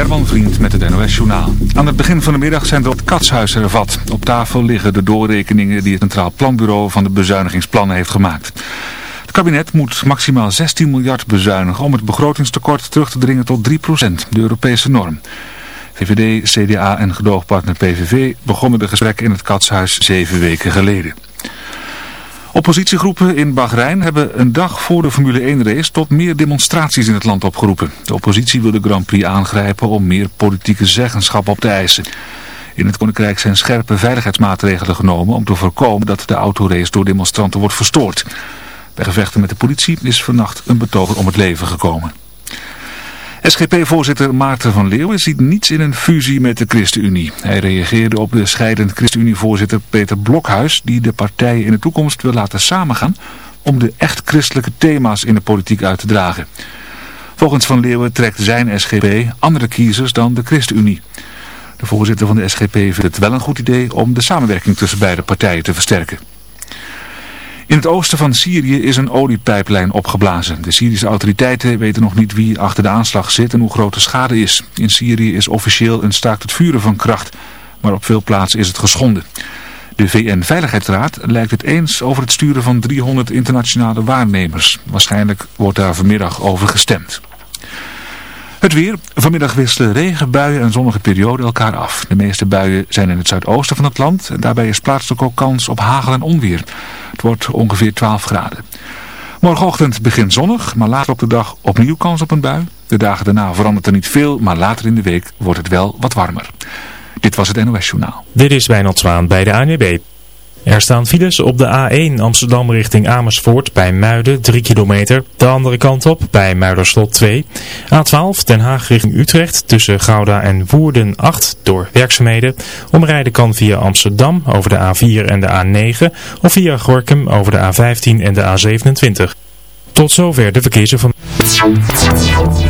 Herman Vriend met het NOS Journaal. Aan het begin van de middag zijn er het katshuis hervat. Op tafel liggen de doorrekeningen die het Centraal Planbureau van de bezuinigingsplannen heeft gemaakt. Het kabinet moet maximaal 16 miljard bezuinigen om het begrotingstekort terug te dringen tot 3%, de Europese norm. VVD, CDA en gedoogpartner PVV begonnen de gesprekken in het katshuis zeven weken geleden. Oppositiegroepen in Bahrein hebben een dag voor de Formule 1 race tot meer demonstraties in het land opgeroepen. De oppositie wil de Grand Prix aangrijpen om meer politieke zeggenschap op te eisen. In het Koninkrijk zijn scherpe veiligheidsmaatregelen genomen om te voorkomen dat de autorace door demonstranten wordt verstoord. Bij gevechten met de politie is vannacht een betoger om het leven gekomen. SGP-voorzitter Maarten van Leeuwen ziet niets in een fusie met de ChristenUnie. Hij reageerde op de scheidend ChristenUnie-voorzitter Peter Blokhuis... die de partijen in de toekomst wil laten samengaan... om de echt christelijke thema's in de politiek uit te dragen. Volgens Van Leeuwen trekt zijn SGP andere kiezers dan de ChristenUnie. De voorzitter van de SGP vindt het wel een goed idee om de samenwerking tussen beide partijen te versterken. In het oosten van Syrië is een oliepijplijn opgeblazen. De Syrische autoriteiten weten nog niet wie achter de aanslag zit en hoe groot de schade is. In Syrië is officieel een staakt het vuren van kracht, maar op veel plaatsen is het geschonden. De VN-veiligheidsraad lijkt het eens over het sturen van 300 internationale waarnemers. Waarschijnlijk wordt daar vanmiddag over gestemd. Het weer. Vanmiddag wisselen regenbuien en zonnige perioden elkaar af. De meeste buien zijn in het zuidoosten van het land. En daarbij is plaatselijk ook kans op hagel en onweer. Het wordt ongeveer 12 graden. Morgenochtend begint zonnig, maar later op de dag opnieuw kans op een bui. De dagen daarna verandert er niet veel, maar later in de week wordt het wel wat warmer. Dit was het NOS Journaal. Dit is Wijnald Zwaan bij de ANWB. Er staan files op de A1 Amsterdam richting Amersfoort bij Muiden 3 kilometer. De andere kant op bij Muiderslot 2. A12 Den Haag richting Utrecht tussen Gouda en Woerden 8 door werkzaamheden. Omrijden kan via Amsterdam over de A4 en de A9 of via Gorkum over de A15 en de A27. Tot zover de verkeersinformatie.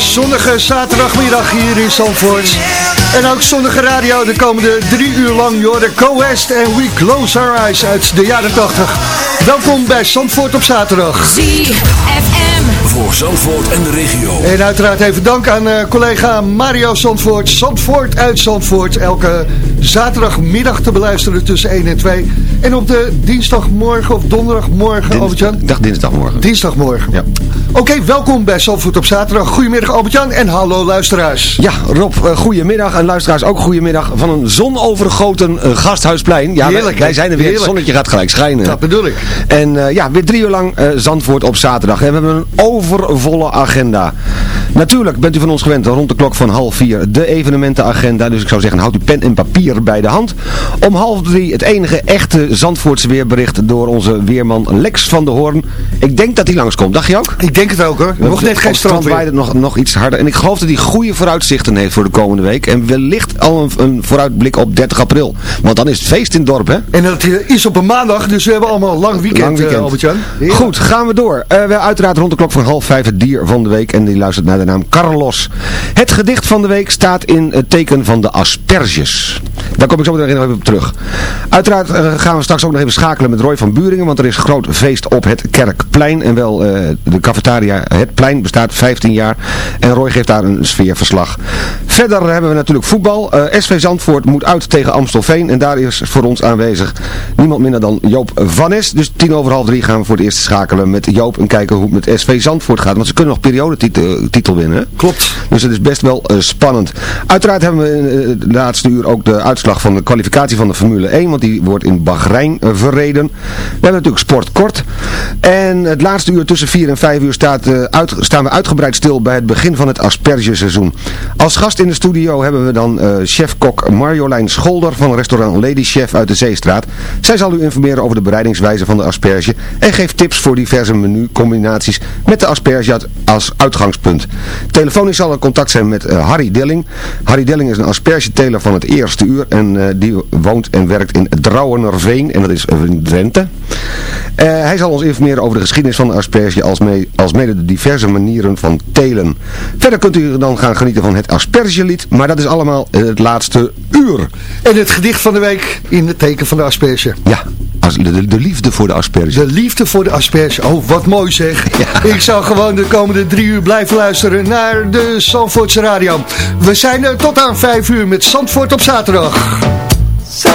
Zonnige zaterdagmiddag hier in Zandvoort. En ook zonnige radio de komende drie uur lang. Joh, de Co-West en We Close Our Eyes uit de jaren 80. Welkom bij Zandvoort op zaterdag. ZFM. Voor Zandvoort en de regio. En uiteraard even dank aan uh, collega Mario Zandvoort. Zandvoort uit Zandvoort. Elke zaterdagmiddag te beluisteren tussen 1 en 2. En op de dinsdagmorgen of donderdagmorgen, Dins, Albert-Jan? Ik dacht dinsdagmorgen. Dinsdagmorgen. Ja. Oké, welkom bij Zandvoort op zaterdag. Goedemiddag Albert-Jan en hallo luisteraars. Ja, Rob, uh, goedemiddag en luisteraars ook goedemiddag van een zonovergoten uh, gasthuisplein. Ja, Heerlijk, wij, wij zijn er weer. Heerlijk. Het zonnetje gaat gelijk schijnen. Dat bedoel ik. En uh, ja, weer drie uur lang Zandvoort op zaterdag. En we hebben een overvolle agenda. Natuurlijk bent u van ons gewend rond de klok van half vier de evenementenagenda. Dus ik zou zeggen, houd uw pen en papier bij de hand. Om half drie het enige echte Zandvoortse weerbericht door onze weerman Lex van der Hoorn. Ik denk dat hij langskomt. Dacht je ook? Ik denk het ook hoor. Nog net geen strand weer. nog, nog iets harder. En ik geloof dat hij goede vooruitzichten heeft voor de komende week. En wellicht al een, een vooruitblik op 30 april. Want dan is het feest in het dorp, hè? En dat is op een maandag, dus we hebben allemaal een lang weekend, Lang weekend. Uh, Albert-Jan. Goed, gaan we door. Uh, we uiteraard rond de klok van half vijf het dier van de week. En die luistert naar de naam Carlos. Het gedicht van de week staat in het teken van de asperges. Daar kom ik zo meteen nog even op terug. Uiteraard uh, gaan we straks ook nog even schakelen met Roy van Buringen. Want er is groot feest op het Kerkplein. En wel uh, de cafetaria Het Plein bestaat 15 jaar. En Roy geeft daar een sfeerverslag. Verder hebben we natuurlijk voetbal. Uh, SV Zandvoort moet uit tegen Amstelveen. En daar is voor ons aanwezig niemand minder dan Joop Van Es. Dus tien over half drie gaan we voor het eerst schakelen met Joop. En kijken hoe het met SV Zandvoort gaat. Want ze kunnen nog periodetitel titel winnen. Klopt. Dus het is best wel uh, spannend. Uiteraard hebben we in de laatste uur ook de uitslag van de kwalificatie van de Formule 1. Want die wordt in Bahrein uh, verreden. We hebben natuurlijk sport kort. En het laatste uur tussen 4 en 5 uur staat, uit, staan we uitgebreid stil bij het begin van het aspergeseizoen. Als gast in de studio hebben we dan chef-kok Marjolein Scholder van restaurant Lady Chef uit de Zeestraat. Zij zal u informeren over de bereidingswijze van de asperge en geeft tips voor diverse menucombinaties met de asperge als uitgangspunt. Telefonisch zal er contact zijn met uh, Harry Dilling. Harry Dilling is een aspergeteler van het eerste uur en uh, die woont en werkt in Drouwenerveen en dat is in Drenthe. Uh, hij zal ons informeren over de geschiedenis van de asperge als, als mede de diverse manieren van telen. Verder kunt u dan gaan genieten van het aspergelied, maar dat is allemaal het laatste uur. En het gedicht van de week in het teken van de asperge. Ja, de, de, de, liefde voor de asperge. De liefde voor de asperge. Oh, wat mooi zeg. Ja. Ik zal gewoon de komende drie uur blijven luisteren naar de Zandvoortse radio. We zijn er tot aan vijf uur met Zandvoort op zaterdag. So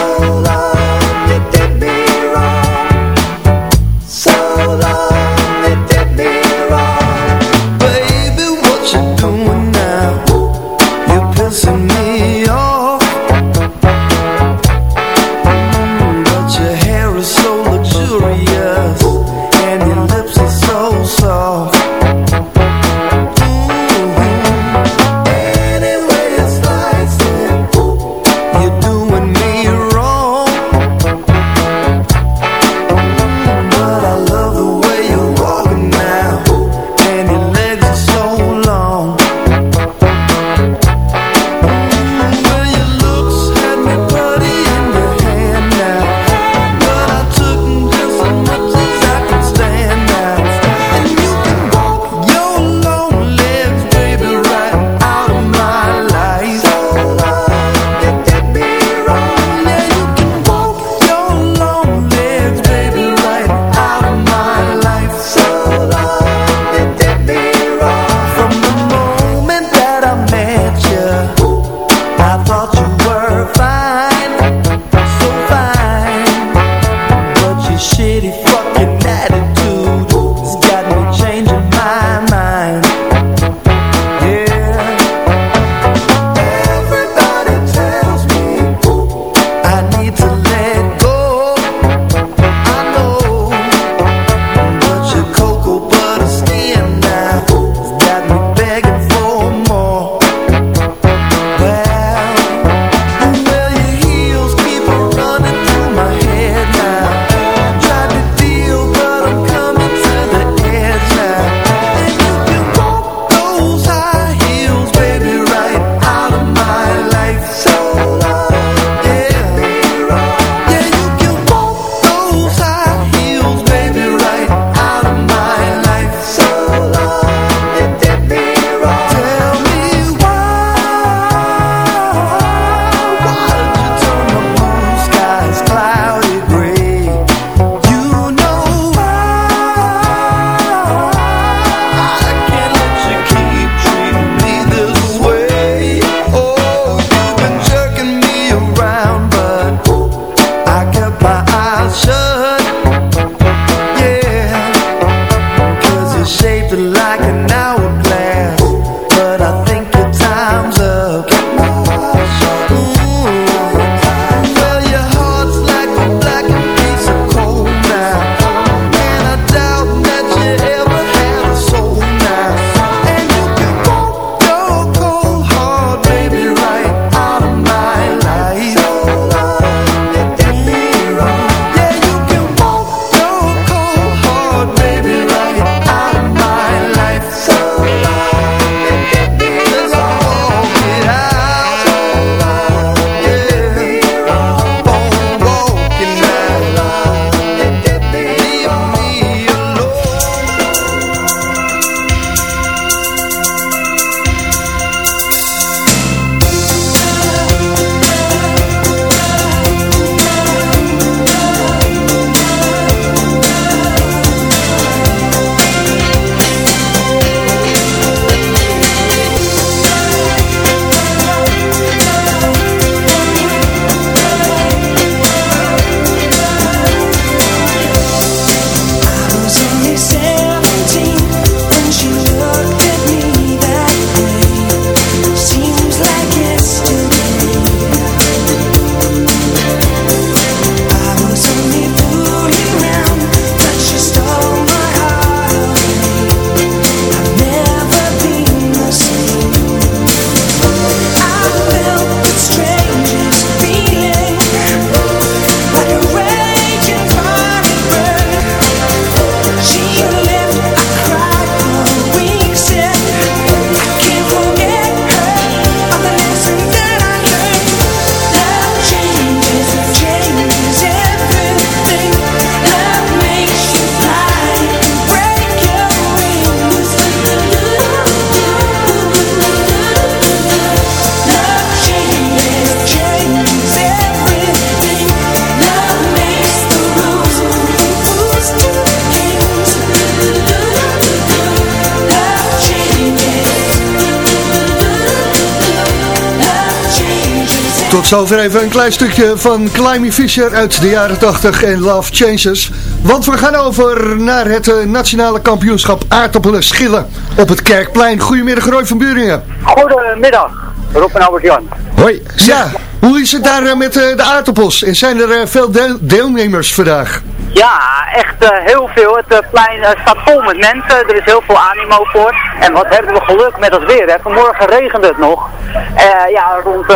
zover even een klein stukje van Climby Fisher uit de jaren 80 en Love Changes. Want we gaan over naar het eh, nationale kampioenschap aardappelen schillen op het Kerkplein. Goedemiddag Roy van Buringen. Goedemiddag, Rob en Albert-Jan. Hoi. Ja, hoe is het daar eh, met eh, de aardappels? En zijn er veel deel- deelnemers vandaag? Ja, echt heel veel. Het plein staat vol met mensen. Er is heel veel animo voor. En wat hebben we geluk met het weer. Hè. Vanmorgen regende het nog. Eh, ja, rond, eh,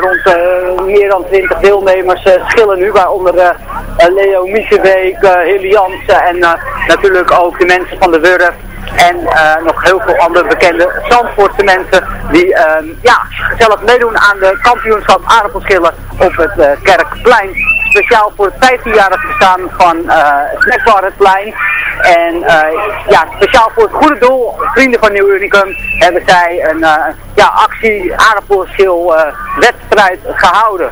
rond meer dan 20 deelnemers eh, schillen nu. Waaronder eh, eh, Leo Miesebeek, uh, Hilly Jansen en natuurlijk ook de mensen van de Wurf. En nog heel veel andere bekende Zandvoortse mensen die ehm, ja, gezellig meedoen aan de kampioenschap aardappelschillen op het eh, Kerkplein. Speciaal voor het 15-jarig bestaan van eh Snackbar het Plein. En eh, ja, speciaal voor het goede doel, vrienden van Nieuw Unicum, hebben zij een eh, ja, actie aardappelschil eh, wedstrijd gehouden.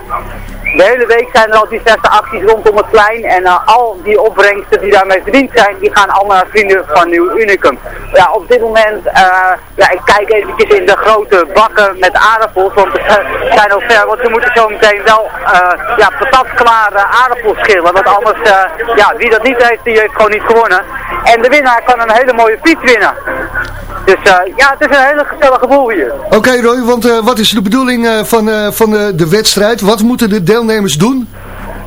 De hele week zijn er al diverse acties rondom het plein en eh, al die opbrengsten die daarmee verdiend zijn, die gaan allemaal naar vrienden van Nieuw Unicum. Ja, op dit moment, eh, ja, ik kijk eventjes in de grote bakken met aardappels, want er zijn al ver, want ze moeten zo meteen wel ja, patatklare aardappels schillen, want anders, eh, ja, wie dat niet heeft, die heeft gewoon niet gewonnen. En de winnaar kan een hele mooie fiets winnen. Dus eh, ja, het is een hele gezellige boel hier. Oké Roy, want eh, wat is de bedoeling eh, van, eh, van de, wedstrijd? Wat moeten de doen?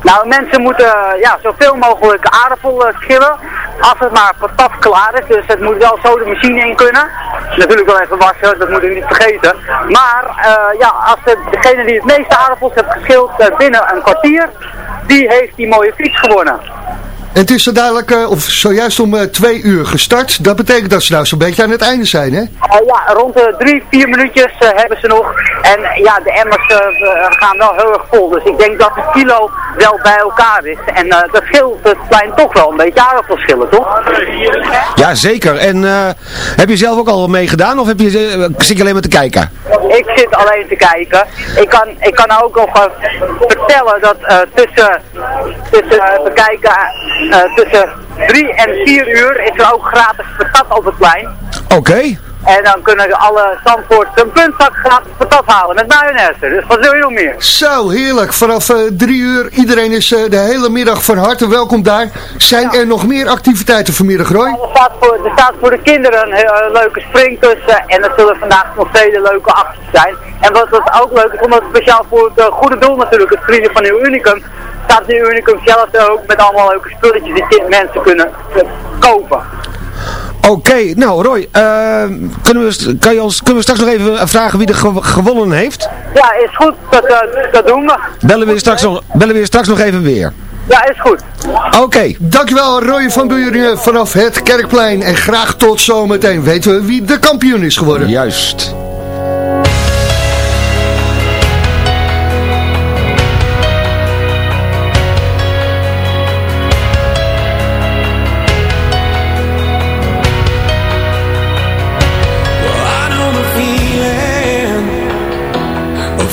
Nou, mensen moeten eh, ja, zoveel mogelijk aardappel eh, schillen. Als het maar patat klaar is. Dus het moet wel zo de machine in kunnen. Natuurlijk wel even wassen, dat moet ik niet vergeten. Maar eh, ja, als de, degene die het meeste aardappels heeft geschild binnen een kwartier, die heeft die mooie fiets gewonnen. En het is zo dadelijk, eh, of zojuist om eh, twee uur gestart. Dat betekent dat ze nou zo'n beetje aan het einde zijn, hè? Eh, ja, rond de drie, vier minuutjes hebben ze nog. En ja, de emmers gaan wel heel erg vol. Dus ik denk dat het kilo wel bij elkaar is. En eh, dat scheelt het plein toch wel een beetje aardappelschillen, toch? Ja, zeker. En eh, heb je zelf ook al meegedaan of heb je, zit je alleen maar te kijken? Ik zit alleen te kijken. Ik kan, ik kan ook nog vertellen dat eh, tussen, tussen, te kijken, eh, tussen drie en vier uur is er ook gratis patat op het plein. Oké. En dan kunnen alle Zandvoort een puntzak gratis patat halen met mayonaise. Dus wat wil je nog meer? Zo, heerlijk. Vanaf eh, drie uur, iedereen is eh, de hele middag van harte welkom daar. Zijn er nog meer activiteiten vanmiddag, Roy? Er staat voor, er staat voor de kinderen een heel, eh, leuke spring tussen. En er zullen vandaag nog vele leuke acties zijn. En wat wat ook leuk is, omdat het speciaal voor het goede doel natuurlijk, het vrienden van Nieuw Unicum, staat Nieuw Unicum zelf ook met allemaal leuke spulletjes die mensen kunnen kopen. Oké, nou Roy, eh, kunnen, we, kan je ons, kunnen we straks nog even vragen wie er gew- gewonnen heeft? Ja, is goed, dat, eh, dat doen we. Bellen we je straks nog, bellen we je straks nog even weer. Ja, is goed. Oké. Dankjewel Roy van Buringen vanaf het Kerkplein. En graag tot zometeen weten we wie de kampioen is geworden. Juist.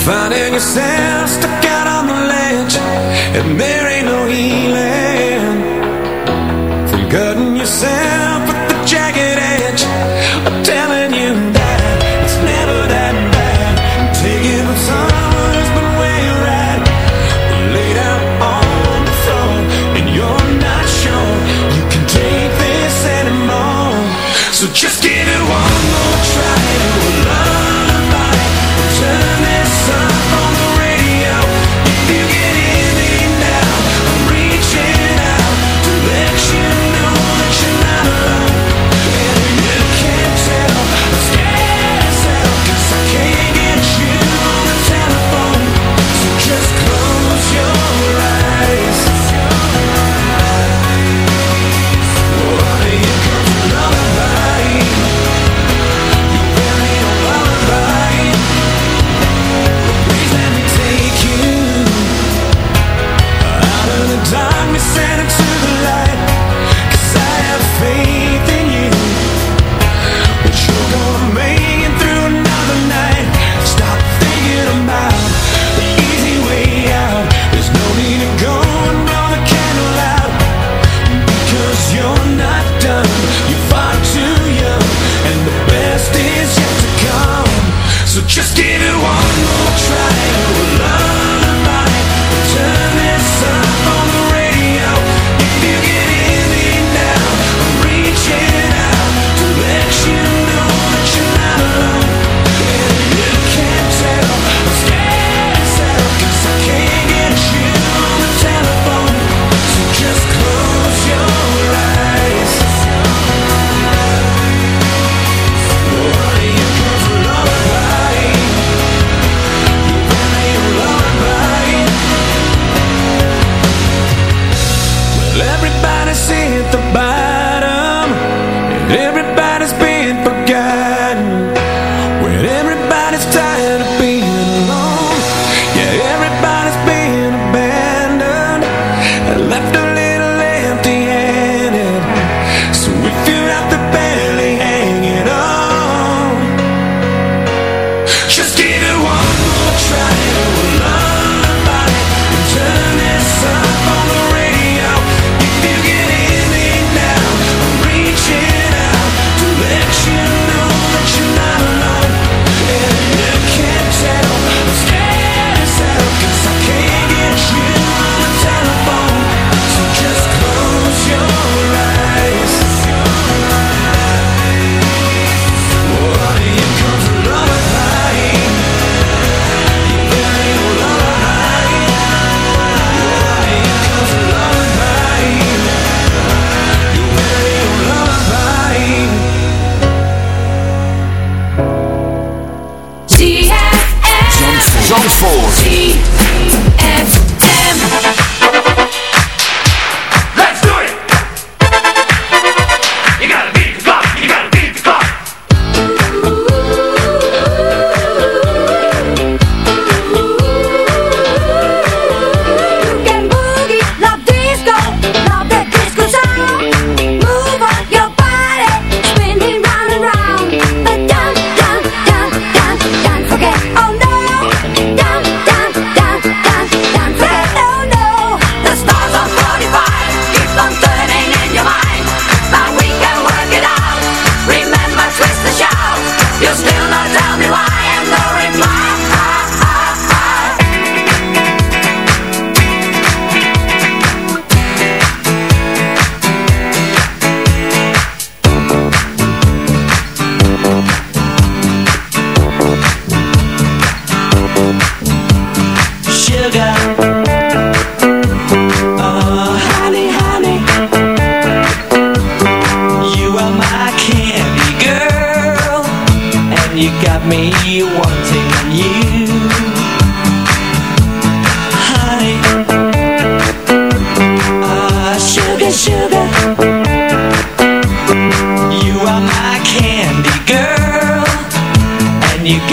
Finding yourself stuck out on the ledge, and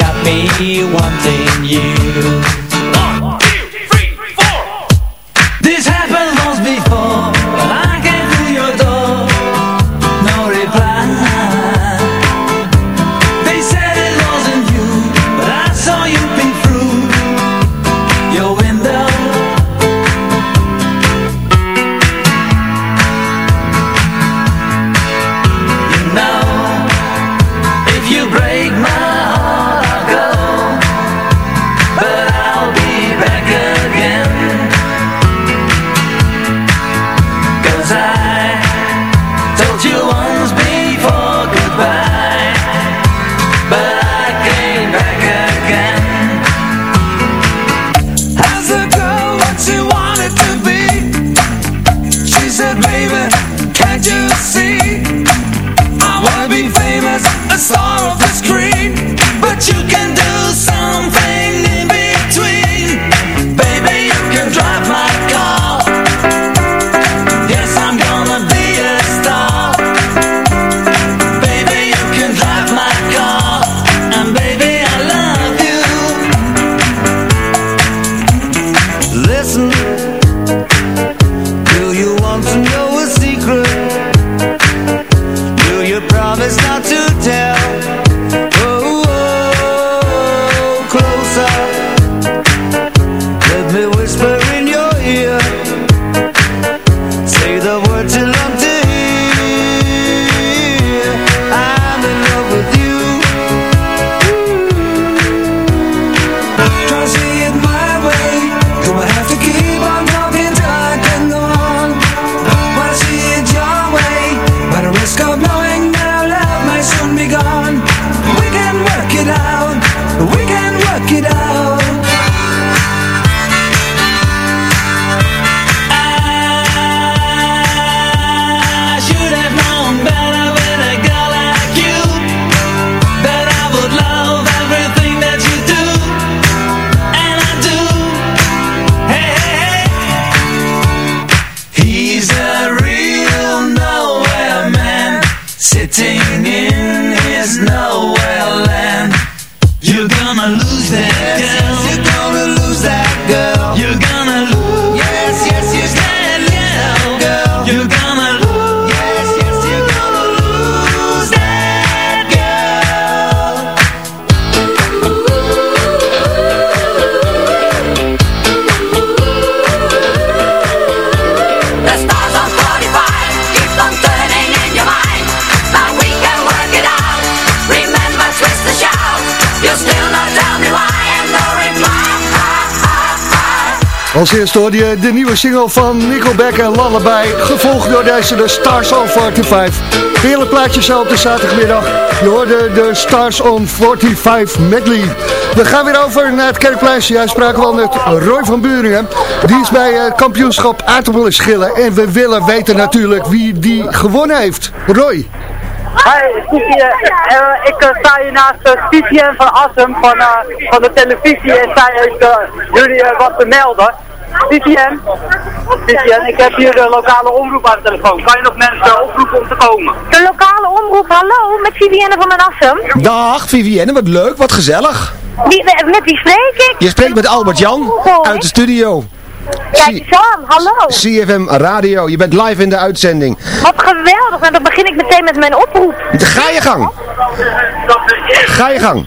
got me wanting De nieuwe single van Nickelback en Lullaby, gevolgd door deze de Stars on 45. Heerlijk plaatje zo op de zaterdagmiddag. Je hoorde de Stars on 45 medley. We gaan weer over naar het Kerkplein. Jij spraken we al met Roy van Buringen. Die is bij het kampioenschap aardappelen schillen. En we willen weten natuurlijk wie die gewonnen heeft. Roy. Hi, eh, ik eh, sta hier naast uh, van Assem van, van de televisie en zij heeft jullie wat te melden. Stevie Stevie, ik heb hier de lokale omroep aan de telefoon. Kan je nog mensen oproepen om te komen? De lokale omroep, hallo, met Vivienne van den Assem. Dag Vivienne, wat leuk, wat gezellig. Wie, met met wie spreek ik? Je spreekt met Albert Jan uit de studio. Kijk eens aan, hallo. CFM Radio, je bent live in de uitzending. Wat geweldig, en dan begin ik meteen met mijn oproep. Ga je gang. Ga je gang.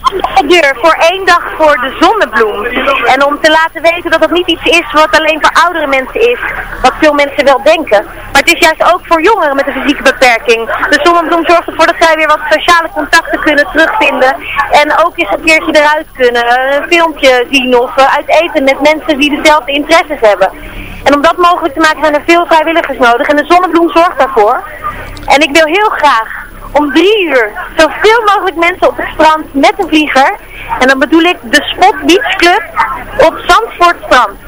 Voor één dag voor de zonnebloem. En om te laten weten dat het niet iets is wat alleen voor oudere mensen is, wat veel mensen wel denken. Maar het is juist ook voor jongeren met een fysieke beperking. De zonnebloem zorgt ervoor dat zij weer wat sociale contacten kunnen terugvinden. En ook eens een keerttje eruit kunnen, eh, een filmpje zien of eh, uit eten met mensen die dezelfde interesses hebben. En om dat mogelijk te maken zijn er veel vrijwilligers nodig. En de zonnebloem zorgt daarvoor. En ik wil heel graag om drie uur zoveel mogelijk mensen op het strand met een vlieger. En dan bedoel ik de Spot Beach Club op Zandvoort strand.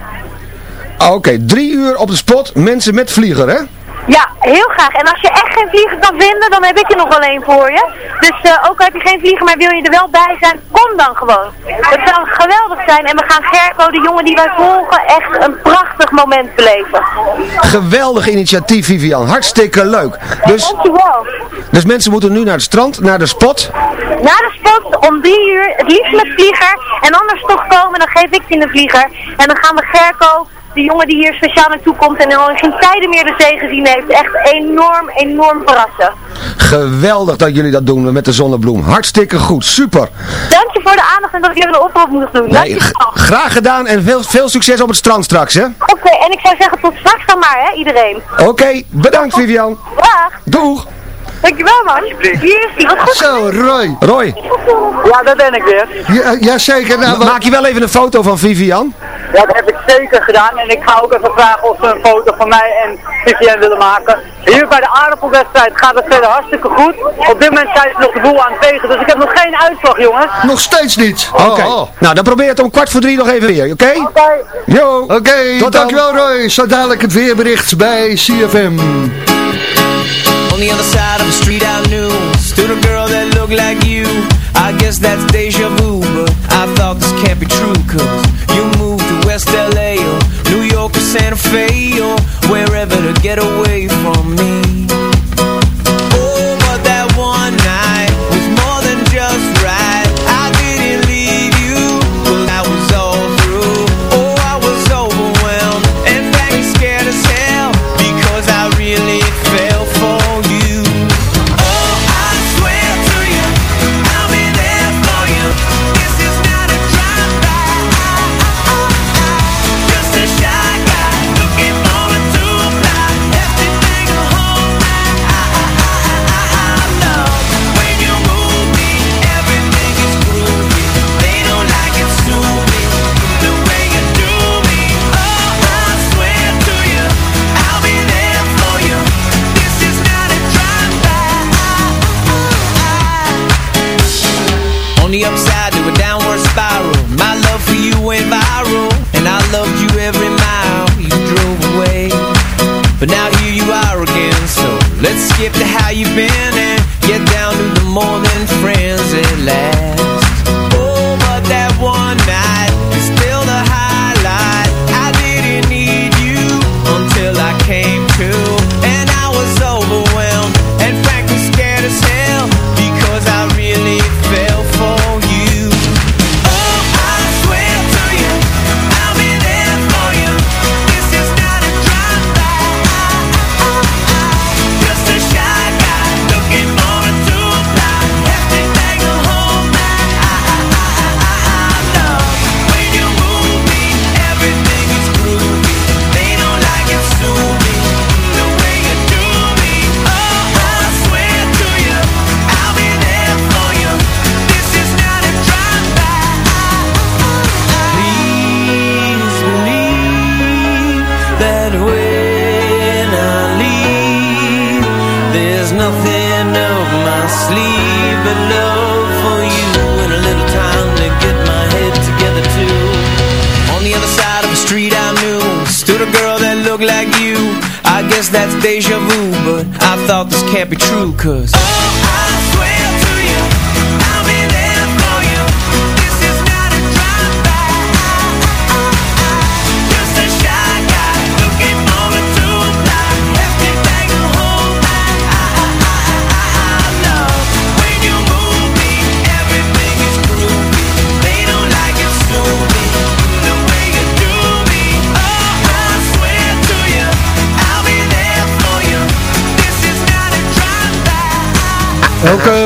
Ah, Oké, drie uur op de spot, mensen met vlieger, hè? Ja, heel graag. En als je echt geen vlieger kan vinden, dan heb ik er nog wel één voor je. Dus eh, ook heb je geen vlieger, maar wil je er wel bij zijn, kom dan gewoon. Het zou geweldig zijn en we gaan Gerco, de jongen die wij volgen, echt een prachtig moment beleven. Geweldig initiatief, Vivian. Hartstikke leuk. Dus, Dankjewel. dus mensen moeten nu naar het strand, naar de spot. Na de spot om drie uur, het liefst met vlieger. En anders toch komen, dan geef ik je een vlieger. En dan gaan we Gerco, de jongen die hier speciaal naartoe komt en al geen tijden meer de zee gezien heeft, echt enorm, enorm verrassen. Geweldig dat jullie dat doen met de zonnebloem. Hartstikke goed, super. Dank je voor de aandacht en dat ik even een oproep moet doen. Dank Nee, je g- wel. graag gedaan en veel, veel succes op het strand straks, hè? Oké, en ik zou zeggen tot straks dan maar, hè, iedereen. Oké, bedankt Vivian. Dag. Doeg. Dankjewel, man. Hier is hij, wat goed. Zo, Roy. Roy, Ja, daar ben ik weer. Ja, jazeker. Nou, maak je wel even een foto van Vivian? Ja, dat heb ik zeker gedaan. En ik ga ook even vragen of ze een foto van mij en Vivienne willen maken. Hier bij de aardappelwedstrijd gaat het verder hartstikke goed. Op dit moment zijn ze nog de boel aan het vegen, dus ik heb nog geen uitslag, jongens. nog steeds niet. Oké. Oh, oh. Nou, dan probeer het om kwart voor drie nog even weer, oké? Oké. Yo. Oké, Tot dan. dankjewel Roy. Zo dadelijk het weerbericht bij CFM. On the other side of the street I knew Stood a girl that looked like you I guess that's deja vu But I thought this can't be true Cause Santa Fe Or wherever to get away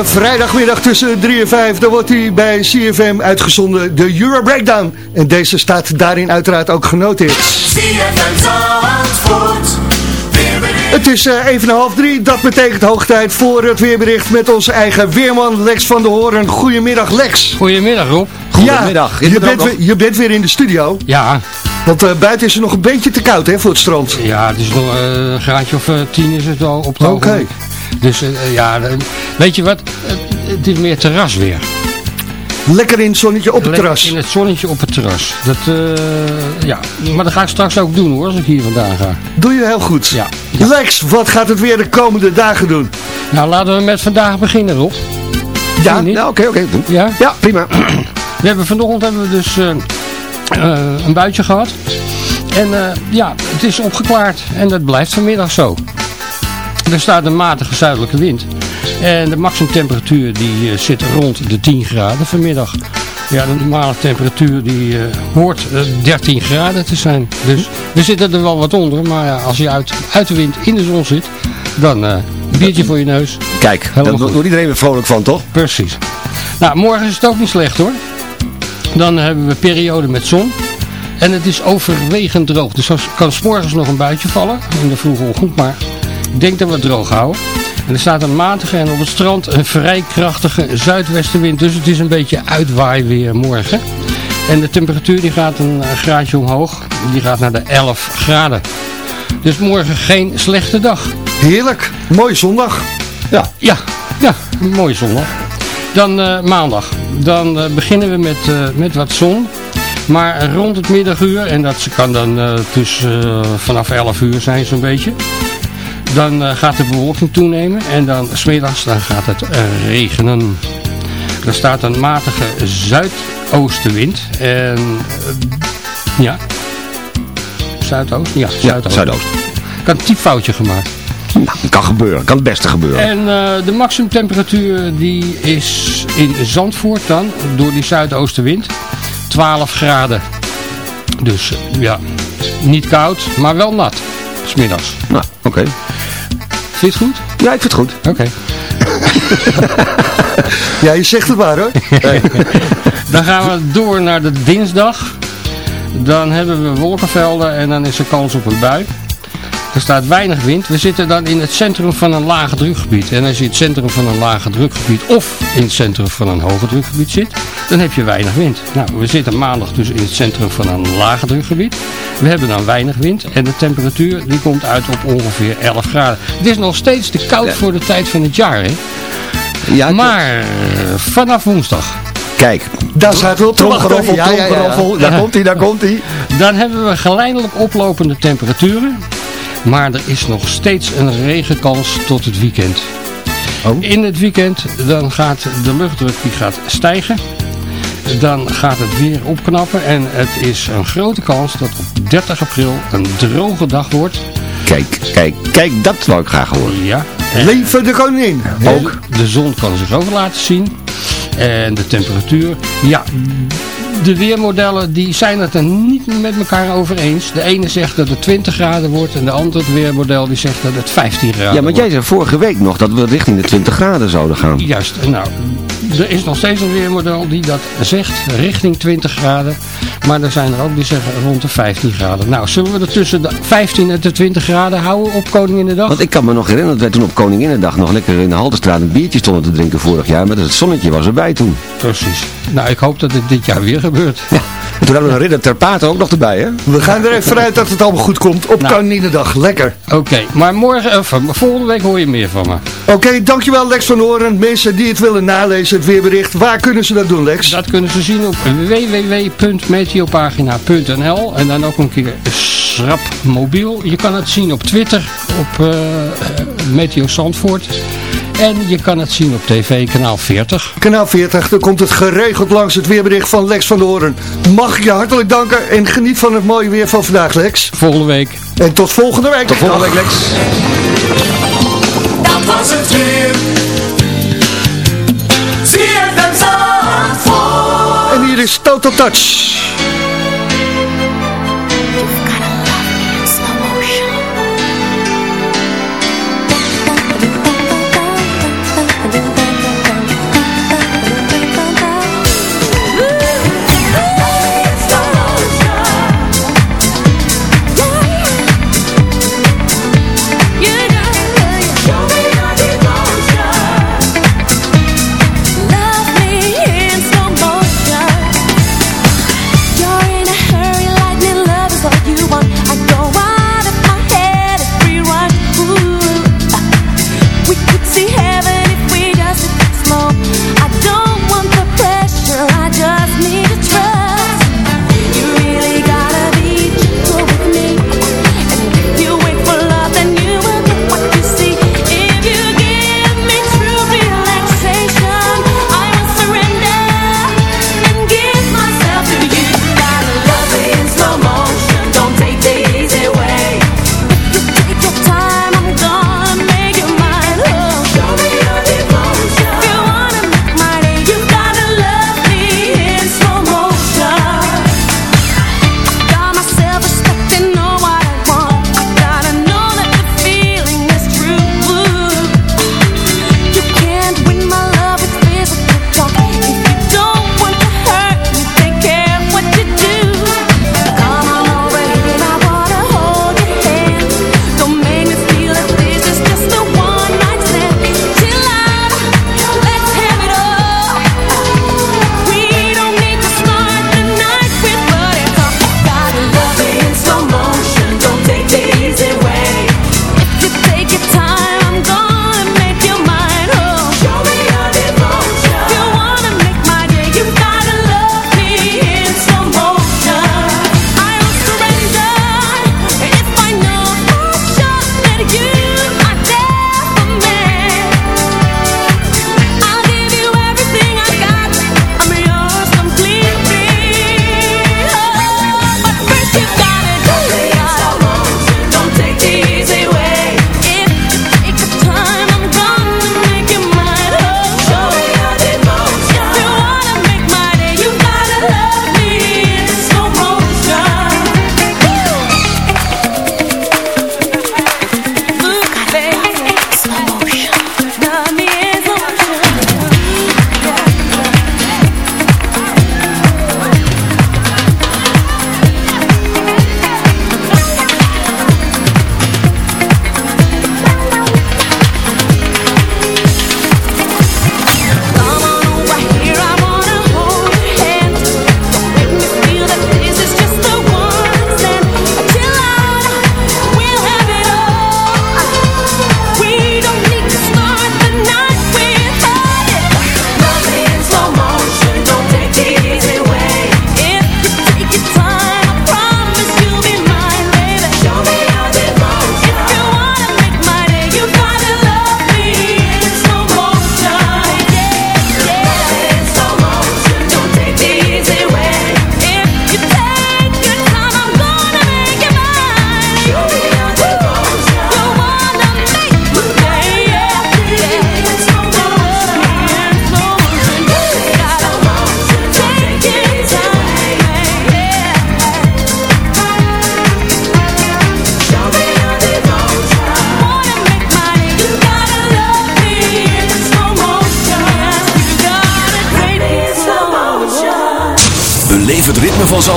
vrijdagmiddag tussen 3 en 5, dan wordt hij bij CFM uitgezonden, de Euro Breakdown. En deze staat daarin uiteraard ook genoteerd. Het is eh, even een half drie, dat betekent hoog tijd voor het weerbericht met onze eigen weerman Lex van der Hoorn. Goedemiddag Lex. Goedemiddag Rob. Goedemiddag. Ja, je bent, weer, je bent weer in de studio, Ja, want eh, buiten is het nog een beetje te koud hè, voor het strand. ja het is nog eh, een graadje of eh, tien is het al op het Oké. Dus eh, ja, eh, weet je wat? Het, is meer terras weer. Lekker in het zonnetje op het Lekker terras. In het zonnetje op het terras. Dat, eh, ja, maar dat ga ik straks ook doen hoor, als ik hier vandaan ga. Doe je heel goed. Ja. Lex, wat gaat het weer de komende dagen doen? Nou, laten we met vandaag beginnen Rob. Ja, nou, oké, oké. Ja? Ja, prima. We hebben vanochtend hebben we dus eh, eh, een buitje gehad. En eh, ja, het is opgeklaard. En dat blijft vanmiddag zo. Er staat een matige zuidelijke wind. En de maximumtemperatuur die eh, zit rond de 10 graden vanmiddag. Ja, de normale temperatuur die eh, hoort eh, 13 graden te zijn. Dus we zitten er wel wat onder. Maar ja, als je uit, uit de wind in de zon zit, dan eh, een biertje voor je neus. Kijk, daar wordt iedereen weer vrolijk van, toch? Precies. Nou, morgen is het ook niet slecht hoor. Dan hebben we periode met zon. En het is overwegend droog. Dus er kan 's morgens nog een buitje vallen in de vroege ochtend. Maar ik denk dat we het droog houden. En er staat een matige en op het strand een vrij krachtige zuidwestenwind. Dus het is een beetje uitwaai weer morgen. En de temperatuur die gaat een graadje omhoog. Die gaat naar de 11 graden. Dus morgen geen slechte dag. Heerlijk. Mooie zondag. Ja, ja, ja een mooie zondag. Dan eh, maandag. Dan eh, beginnen we met, eh, met wat zon. Maar rond het middaguur, en dat kan dan tussen vanaf 11 uur zijn zo'n beetje. Dan eh, gaat de bewolking toenemen en dan smiddags dan gaat het eh, regenen. Er staat een matige zuidoostenwind. En eh, ja, zuidoost? Ja, zuidoost. zuidoost. Ik had een typfoutje gemaakt. Nou, dat kan gebeuren. Kan het beste gebeuren. En eh, de maximumtemperatuur die is in Zandvoort dan, door die zuidoostenwind, 12 graden. Dus ja, niet koud, maar wel nat. Smiddags. Nou, oké. Vind je het goed? Ja, ik vind het goed. Oké. Ja, je zegt het maar hoor. Dan gaan we door naar de dinsdag. Dan hebben we wolkenvelden en dan is er kans op een bui. Er staat weinig wind. We zitten dan in het centrum van een lage drukgebied. En als je in het centrum van een lage drukgebied of in het centrum van een hoge drukgebied zit, dan heb je weinig wind. Nou, we zitten maandag dus in het centrum van een lage drukgebied. We hebben dan weinig wind en de temperatuur die komt uit op ongeveer 11 graden. Het is nog steeds te koud voor de tijd van het jaar, hè? Ja, Maar vanaf woensdag Kijk. Daar te wachten. Tromgeroffel, Ja, ja, ja. tromgeroffel. Daar komt hij, daar komt hij. Dan hebben we geleidelijk oplopende temperaturen. Maar er is nog steeds een regenkans tot het weekend. Oh. In het weekend dan gaat de luchtdruk die gaat stijgen. Dan gaat het weer opknappen. En het is een grote kans dat op 30 april een droge dag wordt. Kijk, kijk, kijk, dat wou ik graag horen. Ja. En Leven de koningin. ook de zon kan zich ook laten zien. En de temperatuur. Ja, de weermodellen die zijn het er niet met elkaar over eens. De ene zegt dat het 20 graden wordt en de andere weermodel die zegt dat het 15 graden Ja, maar wordt. jij zei vorige week nog dat we richting de 20 graden zouden gaan. Juist, nou, er is nog steeds een weermodel die dat zegt, richting 20 graden. Maar er zijn er ook die zeggen rond de 15 graden. Nou, zullen we er tussen de 15 en de 20 graden houden op Koninginnedag? Want ik kan me nog herinneren dat wij toen op Koninginnedag nog lekker in de Haltestraat een biertje stonden te drinken vorig jaar. Maar het zonnetje was erbij toen. Precies. Nou, ik hoop dat het dit jaar weer gebeurt. Ja, en toen hadden we een ridder ook nog erbij, hè? We gaan er even vanuit dat het allemaal goed komt op nou. dag Lekker. Oké, maar morgen, eh, of, volgende week hoor je meer van me. Oké, dankjewel Lex van Horen. Mensen die het willen nalezen, het weerbericht. Waar kunnen ze dat doen, Lex? Dat kunnen ze zien op www.meteopagina.nl en dan ook een keer schrap mobiel. Je kan het zien op Twitter, op uh, Meteo Zandvoort. En je kan het zien op tv, kanaal 40. Kanaal 40, dan komt het geregeld langs het weerbericht van Lex van de Mag ik je hartelijk danken en geniet van het mooie weer van vandaag, Lex. Volgende week. En tot volgende week. Tot volgende week, Lex. Dat was het weer. Zie het en hier is Total Touch.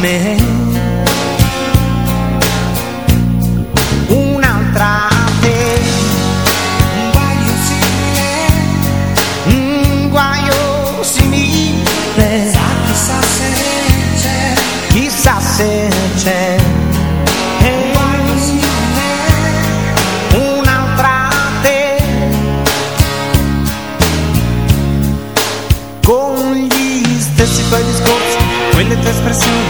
me. Un'altra te. Guaio simile. Un guaio simile. Chissà se c'è. Chissà se c'è. Con gli stessi tuoi discorsi, quelle tue espressioni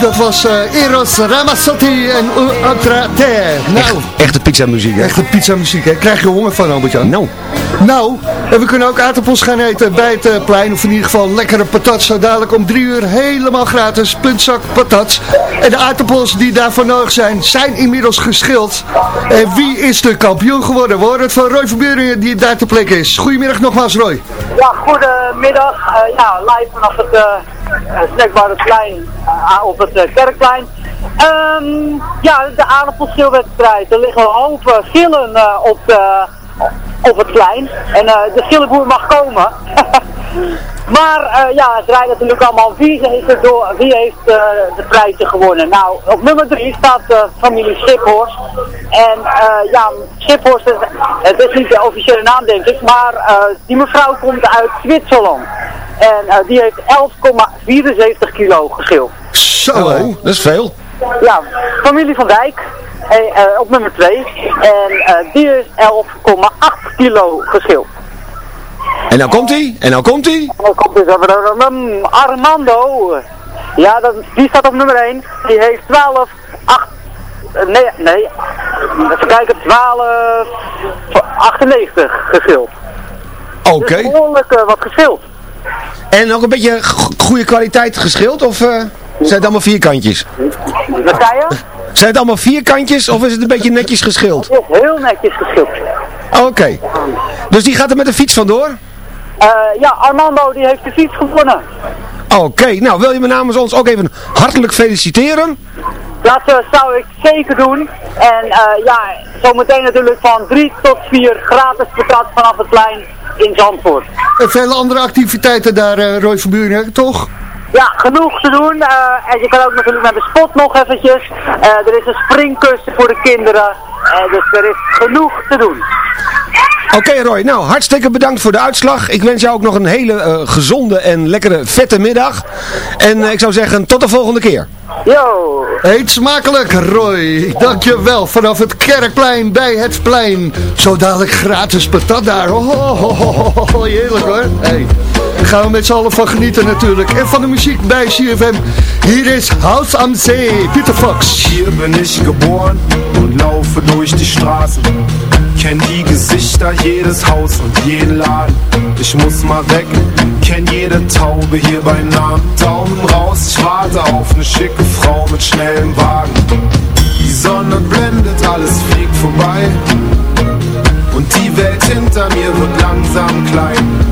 Dat was eh, Eros Ramazzotti en Ultra Te. Nou, Echte pizza muziek, hè? echte pizza muziek, hè? Krijg je honger van, Albert-Jan? Nou, Nou, en we kunnen ook aardappels gaan eten bij het eh, plein. Of in ieder geval lekkere patat. Zo dadelijk om drie uur helemaal gratis. Puntzak patat. En de aardappels die daarvoor nodig zijn, zijn inmiddels geschild. En wie is de kampioen geworden? We horen het van Roy Verburingen die daar ter plekke is. Goedemiddag nogmaals, Roy. Ja, goedemiddag. Eh ja, live vanaf het uh, snackbar het plein eh, op het eh, kerkplein. Ehm, ja, de aardappelschilwedstrijd. Er liggen eh, schillen eh, op, op het plein. En eh, de schillenboer mag komen. maar eh, ja, het rijdt natuurlijk allemaal. Wie heeft, er door, wie heeft eh, de prijzen gewonnen? Nou, op nummer 3 staat de familie Schiphorst. En eh, ja, Schiphorst, is, het is niet de officiële naam denk ik, maar eh, die mevrouw komt uit Zwitserland. En eh, die heeft 11,74 kilo geschild. Zo, oh, dat is veel. Ja, familie van Dijk eh, eh, op nummer 2. En eh, die is 11,8 kilo geschild. En nou komt hij, en nou komt hij. Dan komt dus um, Armando. Ja, dat, die staat op nummer 1. Die heeft 12, 8, eh, nee, nee, even kijken, 12, 98 geschild. Oké. Dus behoorlijk eh, wat geschild. En ook een beetje goede kwaliteit geschild, of eh, zijn het allemaal vierkantjes? Wat zei je? Zijn het allemaal vierkantjes, of is het een beetje netjes geschild? Heel netjes geschild. Oké. Dus die gaat er met de fiets vandoor? Eh, ja, Armando die heeft de fiets gewonnen. Oké, nou wil je me namens ons ook even hartelijk feliciteren? Dat eh, zou ik zeker doen. En eh, ja, zometeen natuurlijk van 3 tot 4 gratis patat vanaf het plein in Zandvoort. En vele andere activiteiten daar, eh, Roy Verburingen, toch? Ja, genoeg te doen. en je kan ook natuurlijk naar de spot nog eventjes. Er is een springkussen voor de kinderen. Dus er is genoeg te doen. Oké Roy, nou hartstikke bedankt voor de uitslag. Ik wens jou ook nog een hele eh, gezonde en lekkere vette middag. En eh, ik zou zeggen tot de volgende keer. Yo! Eet smakelijk, Roy. Dankjewel. Vanaf het Kerkplein bij het plein. Zo dadelijk gratis patat daar. Oh, oh, oh, oh, oh, oh, heerlijk hoor. Hey. Gaan we met z'n allen van genieten natuurlijk. En van de muziek bij CFM. Hier is House am See, Peter Fox. Hier bin ich geboren und laufe durch die Straßen. Kenn die Gesichter, jedes Haus und jeden Laden. Ich muss mal weg, kenn jede Taube hier bei Namen. Daumen raus, ich warte auf eine schicke Frau mit schnellem Wagen. Die Sonne blendet, alles fliegt vorbei. Und die Welt hinter mir wird langsam klein.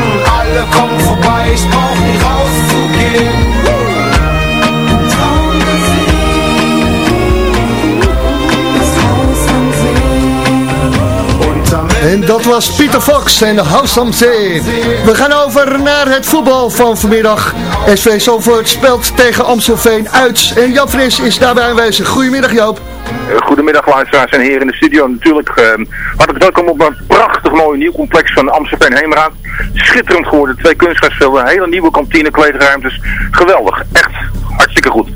Alle rauszugehen. En dat was Pieter Fox en de House. We gaan over naar het voetbal van vanmiddag. SV Zandvoort speelt tegen Amstelveen uit. En Jan Fris is daarbij aanwezig. Goedemiddag Joop. Eh, Goedemiddag luisteraars en heren in de studio. Natuurlijk eh, hartelijk welkom op een prachtig mooi nieuw complex van Amstelveen Heemraad. Schitterend geworden, twee kunstgrasvelden, hele nieuwe kantine, kleedruimtes. Geweldig, echt hartstikke goed.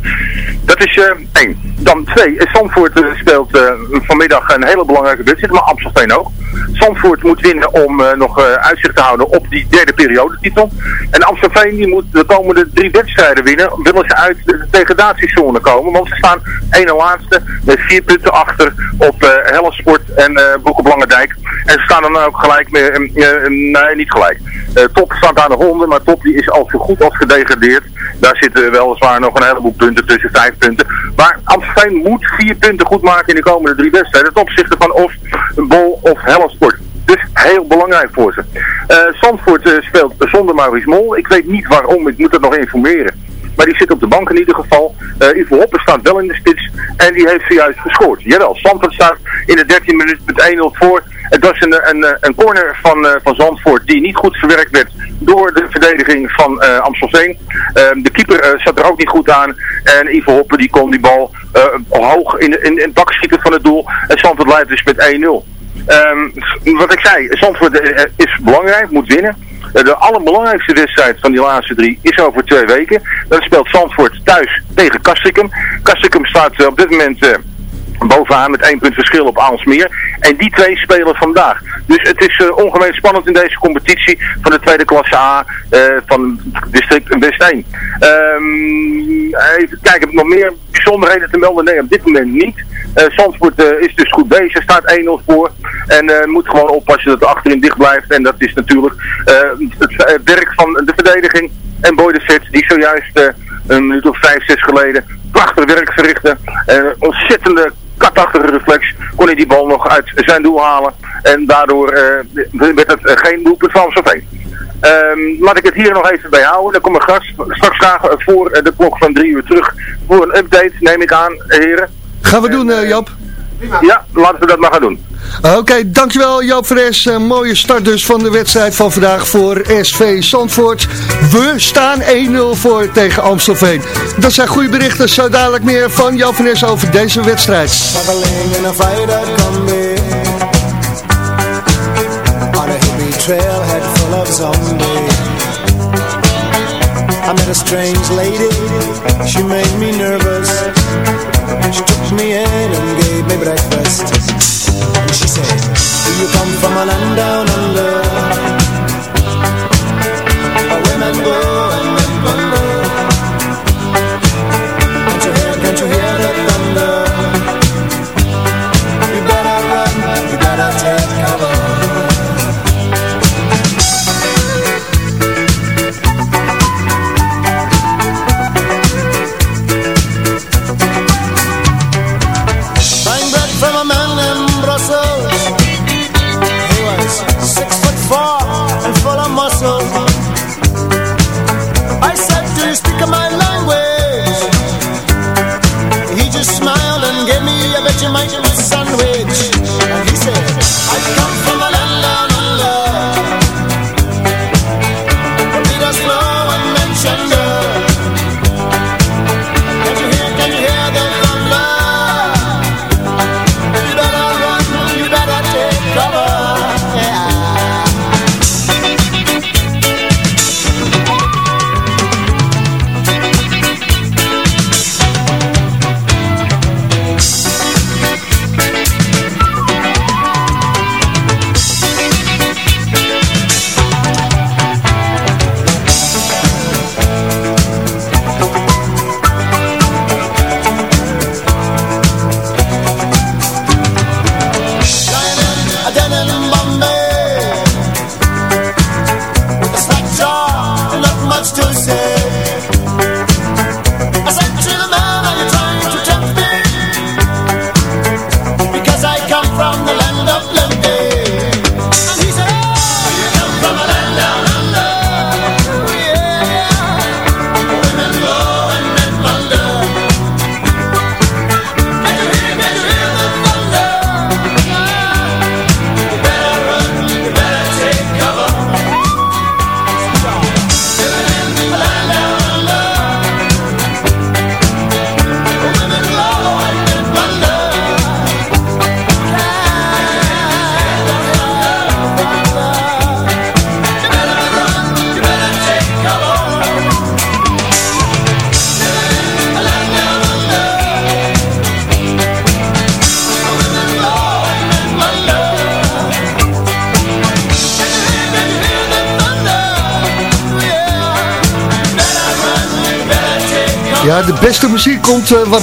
Dat is eh, één. Dan twee, eh, Zandvoort eh, speelt vanmiddag een hele belangrijke wedstrijd, maar Amstelveen ook. Zandvoort moet winnen om nog uitzicht te houden op die derde periodetitel. En Amstelveen die moet de komende drie wedstrijden winnen, willen ze uit de degradatiezone komen. Want ze staan één en laatste met vier punten achter op eh Hellesport en eh Broek op Langendijk. En ze staan dan ook gelijk met, nee niet gelijk. Eh, top staat aan de ronde, maar Top is al zo goed als gedegradeerd. Daar zitten weliswaar nog een heleboel punten tussen, vijf punten. Maar Amstelveen moet vier punten goed maken in de komende drie wedstrijden. Ten opzichte van of Bol of Hellesport. Dus heel belangrijk voor ze. Eh Zandvoort eh, speelt zonder Maurice Mol. Ik weet niet waarom, ik moet het nog informeren. Maar die zit op de bank in ieder geval. Eh Ivo Hoppen staat wel in de spits. En die heeft zojuist gescoord. Jawel, Zandvoort staat in de 13 minuten met 1-0 voor. Het was een, een, een corner van, eh, van Zandvoort die niet goed verwerkt werd door de verdediging van eh Amstelveen. Ehm, de keeper zat er ook niet goed aan. En Ivo Hoppen die kon die bal hoog in, in, in het schieten van het doel. En Zandvoort leidt dus met 1-0. Ehm, wat ik zei, Zandvoort is belangrijk, moet winnen. Eh, De allerbelangrijkste wedstrijd van die laatste drie is over twee weken. Dan speelt Zandvoort thuis tegen Castricum. Castricum staat eh, op dit moment eh, bovenaan met één punt verschil op Aalsmeer. En die twee spelen vandaag. Dus het is eh, ongemeen spannend in deze competitie van de tweede klasse A eh, van district West 1. Ehm, even kijken, heb ik nog meer bijzonderheden te melden? Nee, op dit moment niet. Eh, is dus goed bezig, staat 1-0 voor. En moet gewoon oppassen dat de achterin dicht blijft. En dat is natuurlijk het werk van de verdediging. En Boy de die zojuist een minuut of vijf, zes geleden prachtig werk verrichtte. Eh, ontzettende katachtige reflex kon hij die bal nog uit zijn doel halen. En daardoor eh, werd het geen doelpunt van Amstelveen. Ehm, laat ik het hier nog even bij houden. Dan kom ik straks, straks graag voor eh, de klok van drie uur terug voor een update, neem ik aan, heren. Gaan we doen eh, Joop. Ja, laten we dat maar gaan doen. Oké, dankjewel Joop Fres. Een mooie start dus van de wedstrijd van vandaag voor SV Zandvoort. We staan 1-0 voor tegen Amstelveen. Dat zijn goede berichten. Zo dadelijk meer van Joop Fres over deze wedstrijd. Said, do you come from a land down under? Where women go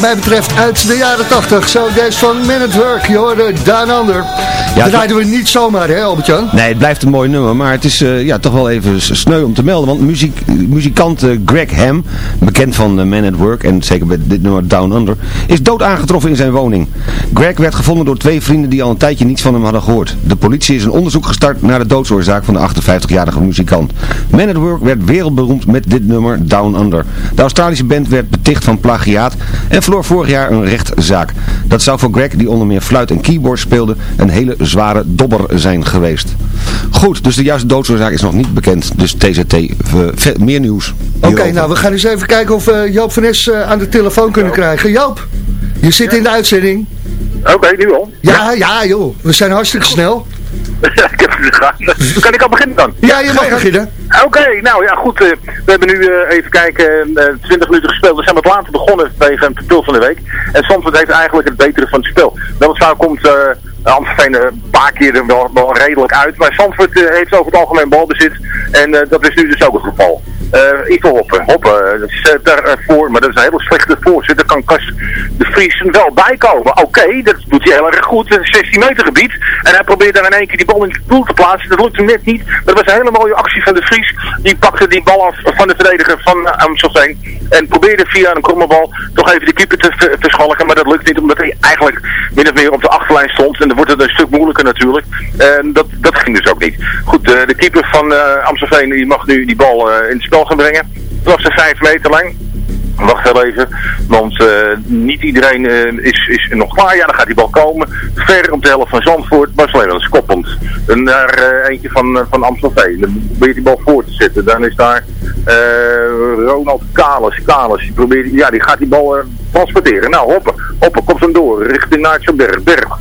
mij betreft uit de jaren 80. Zo deze van Man at Work, je hoorde Down Under. Ja, dat rijden we niet zomaar, hè Albert-Jan? Nee, het blijft een mooi nummer, maar het is eh, ja, toch wel even sneu om te melden. Want muziek, muzikant eh, Greg Ham, bekend van uh, Man at Work en zeker bij dit nummer Down Under, is dood aangetroffen in zijn woning. Greg werd gevonden door twee vrienden die al een tijdje niets van hem hadden gehoord. De politie is een onderzoek gestart naar de doodsoorzaak van de 58-jarige muzikant. Man at Work werd wereldberoemd met dit nummer Down Under. De Australische band werd beticht van plagiaat en verloor vorig jaar een rechtszaak. Dat zou voor Greg, die onder meer fluit en keyboard speelde, een hele zware dobber zijn geweest. Goed, dus de juiste doodsoorzaak is nog niet bekend. Dus TZT, uh, meer nieuws. Oké, nou we gaan eens even kijken of we Joop van Es uh, aan de telefoon kunnen krijgen. Joop, je zit in de uitzending. Oké, okay, nu al? Ja, ja joh, we zijn hartstikke snel. Ik heb het. Kan ik al beginnen dan? Ja, je mag beginnen. Oké, okay, nou ja goed. Uh, we hebben nu uh, even kijken, uh, 20 minuten gespeeld. We zijn wat later begonnen tegen een pupil van de week. En Zandvoort heeft eigenlijk het betere van het spel. Weliswaar komt uh, Amstelveen een paar keer er wel, wel redelijk uit. Maar Zandvoort heeft over het algemeen balbezit. En dat is nu dus ook het geval. Uh, Ivo Hoppen, Hoppen, dat is uh, daarvoor, maar dat is een hele slechte voorzitter. Kan Kas de Vries wel bijkomen. Oké, dat doet hij heel erg goed. Het is een 16 meter gebied. En hij probeert dan in één keer die bal in het doel te plaatsen. Dat lukt hem net niet. Dat was een hele mooie actie van de Vries. Die pakte die bal af van de verdediger van Amstelveen. En probeerde via een kromme bal toch even de keeper te, te schalken. Maar dat lukt niet omdat hij eigenlijk min of meer op de achterlijn stond. En dan wordt het een stuk moeilijker natuurlijk. En dat, dat ging dus ook niet. Goed, uh, de keeper van uh, Amstelveen die mag nu die bal in het spel gaan brengen. Het was een vijf meter lang. Wacht wel even, want uh, niet iedereen uh, is, is nog klaar. Ja, dan gaat die bal komen. Ver op de helft van Zandvoort. Dat is koppend. En daar uh, eentje van, van Amstelveen. Dan probeert die bal voor te zetten. Dan is daar Ronald Kalis. Kalis, die, probeert, ja, die gaat die bal transporteren. Nou, hoppen. Hoppen, komt hem door. Richting Naartje Berg. Berg.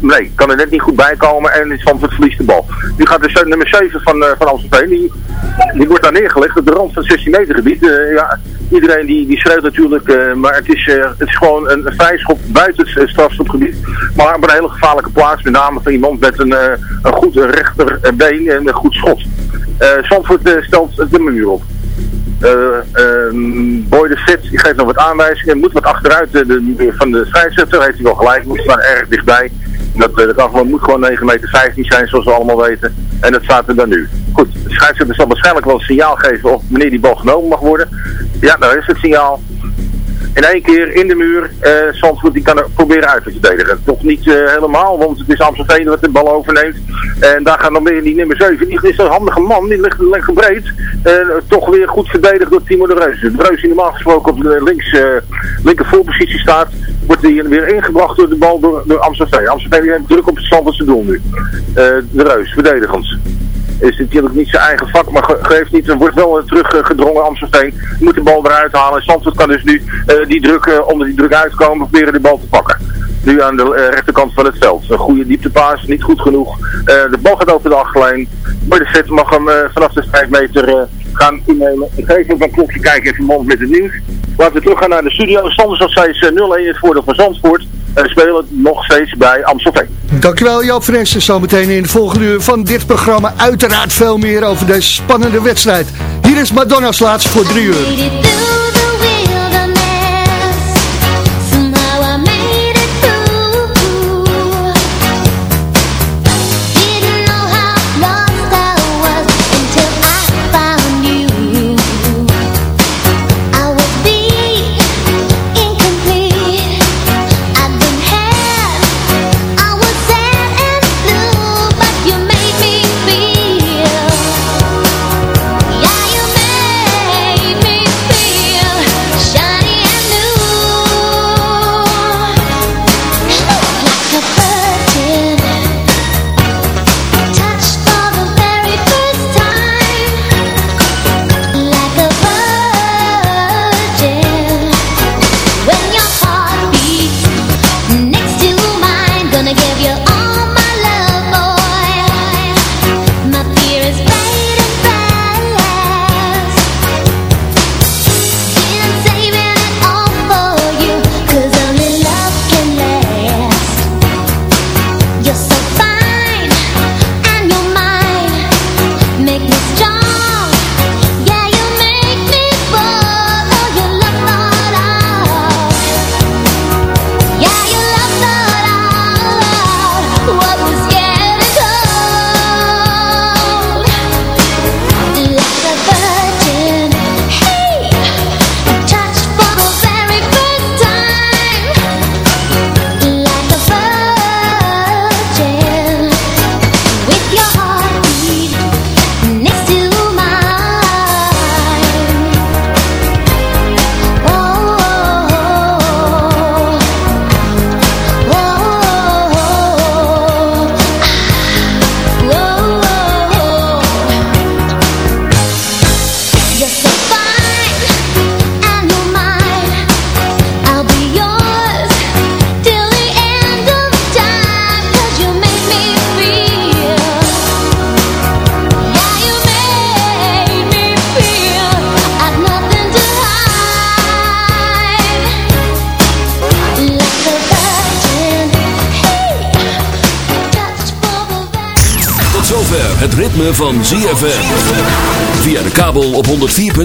Nee, kan er net niet goed bij komen. En Zandvoort verliest de bal. Nu gaat de nummer 7 van, van Amstelveen. Die, die wordt daar neergelegd op de rand van het 16 meter gebied. ja, iedereen die, die schreeuwt natuurlijk, uh, maar het is, uh, het is gewoon een, vrijschop buiten het strafstopgebied. Maar op een hele gevaarlijke plaats, met name van iemand met een, een goed rechterbeen en een goed schot. Zandvoort stelt de muur op. Boy de Fit die geeft nog wat aanwijzingen, moet wat achteruit de, de, van de scheidsrechter, heeft hij wel gelijk, moet maar erg dichtbij. Dat, dat moet gewoon 9 meter 15 zijn, zoals we allemaal weten. En dat staat er dan nu. Goed, de scheidsrechter zal waarschijnlijk wel een signaal geven of wanneer die bal genomen mag worden. Ja, daar is het signaal. In één keer in de muur, uh, Zandvoort die kan er proberen uit te verdedigen. Toch niet uh, helemaal, want het is Amstelveen wat de bal overneemt. En daar gaat dan weer die nummer 7. Die is een handige man, die ligt lekker breed. Uh, toch weer goed verdedigd door Timo de Reus. De Reus die normaal gesproken op de links, linker voorpositie staat, wordt die weer ingebracht door de bal door, door Amstelveen. Amstelveen heeft druk op het Zandvoortse doel nu. de Reus, verdedigend is natuurlijk niet zijn eigen vak, maar ge geeft niet. Er wordt wel teruggedrongen Amstelveen. Moet de bal eruit halen. Zandvoort kan dus nu uh, die druk, uh, onder die druk uitkomen, proberen die bal te pakken. Nu aan de rechterkant van het veld. Een goede dieptepaas, niet goed genoeg. de bal gaat over de achterlijn. Maar de set mag hem vanaf de 5 meter gaan innemen. Ik op mijn klokje kijken in verband met het nieuws. Laten we teruggaan naar de studio. Is nog steeds 0-1 het voordeel van Zandvoort. En spelen nog steeds bij Amstelveen. Dankjewel Joop Frensen. Zometeen in de volgende uur van dit programma uiteraard veel meer over deze spannende wedstrijd. Hier is Madonna's laatste voor drie uur.